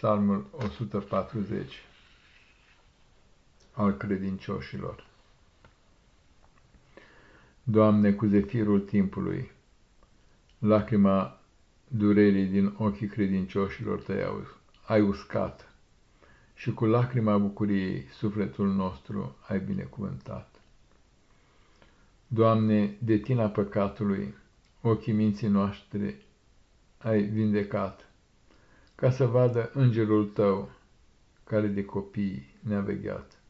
Psalmul 140 al credincioșilor. Doamne, cu zefirul timpului, lacrima durerii din ochii credincioșilor tăi ai uscat și cu lacrima bucuriei sufletul nostru ai binecuvântat. Doamne, de tina păcatului, ochii minții noastre ai vindecat ca să vadă îngerul tău, care de copii ne-a vegheat.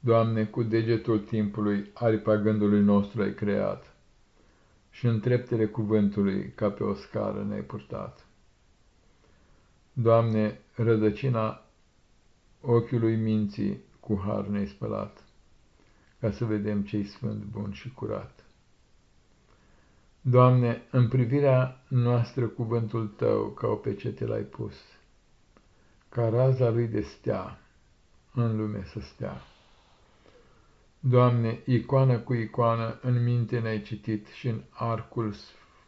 Doamne, cu degetul timpului, aripa gândului nostru ai creat și în treptele cuvântului, ca pe o scară ne-ai purtat. Doamne, rădăcina ochiului minții cu har ne-ai spălat, ca să vedem ce-i sfânt, bun și curat. Doamne, în privirea noastră cuvântul Tău ca o pecete l-ai pus, ca raza lui de stea în lume să stea. Doamne, icoană cu icoană în minte ne-ai citit și în arcul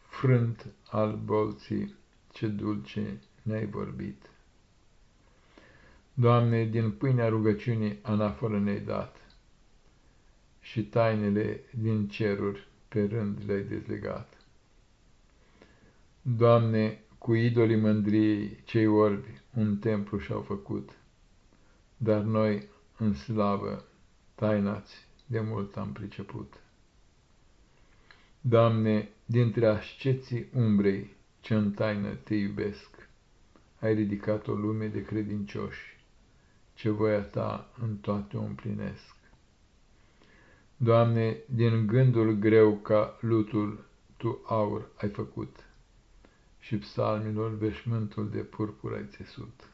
frânt al bolții ce dulce ne-ai vorbit. Doamne, din pâinea rugăciunii anaforă ne-ai dat și tainele din ceruri pe rând le-ai dezlegat. Doamne, cu idolii mândriei, cei orbi un templu și-au făcut, dar noi, în slavă, tainați, de mult am priceput. Doamne, dintre asceții umbrei, ce în taină te iubesc, ai ridicat o lume de credincioși, ce voia ta în toate o împlinesc. Doamne, din gândul greu ca lutul, Tu aur ai făcut și psalmilor veșmântul de purpur ai țesut.